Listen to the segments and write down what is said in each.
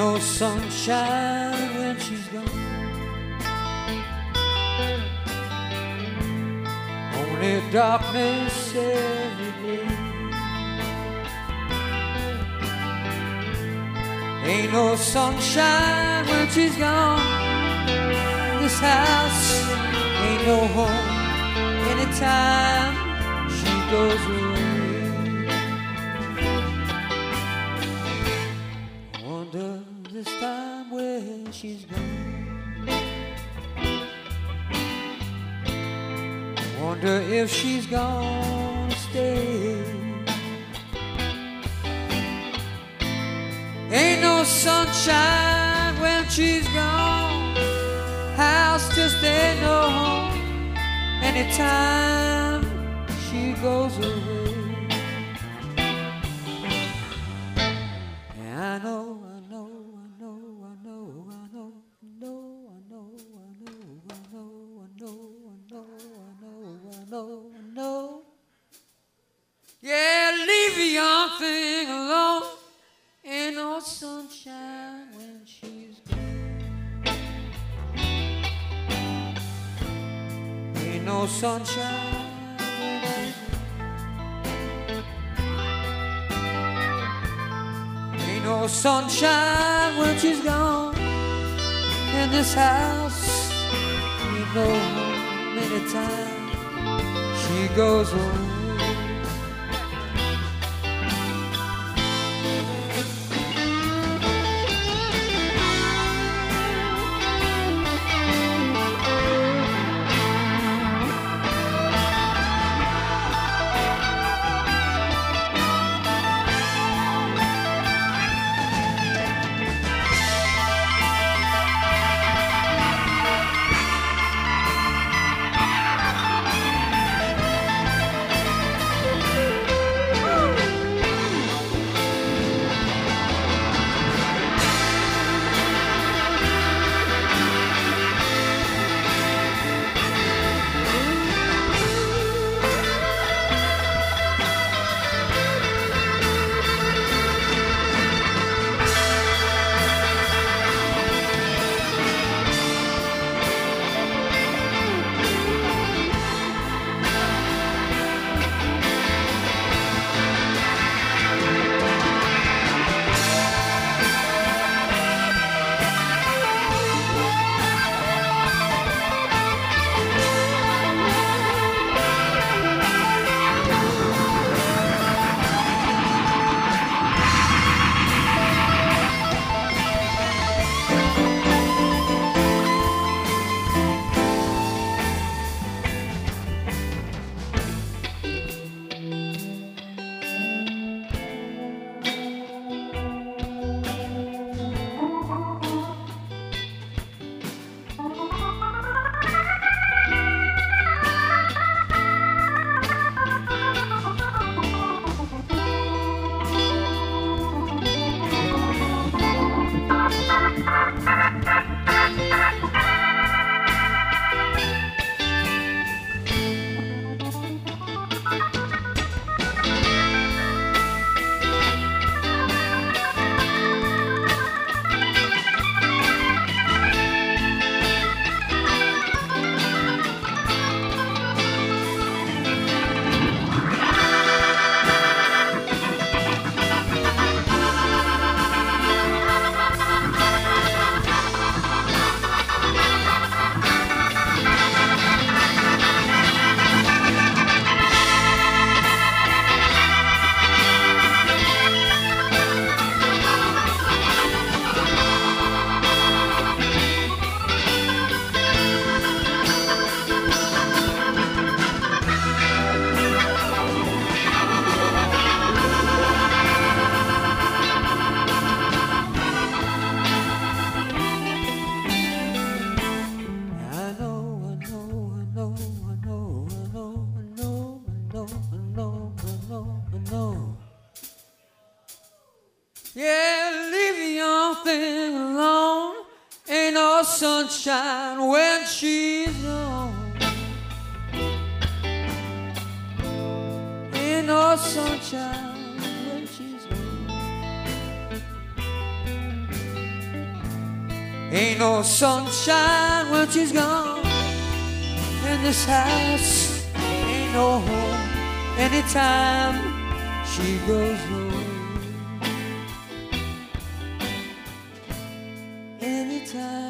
no sunshine when she's gone. Only darkness every day. Ain't no sunshine when she's gone. This house ain't no home anytime she goes away. This time where she's gone. Wonder if she's gonna stay. Ain't no sunshine when she's gone. House just ain't no home anytime she goes away. no sunshine. Ain't no sunshine when she's gone. In this house, you know how many times she goes home. Sunshine when she's gone. Ain't no sunshine when she's gone. Ain't no sunshine when she's gone. And this house ain't no home anytime she goes away. Anytime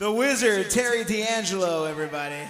The Wizard, Terri D'Angelo, everybody.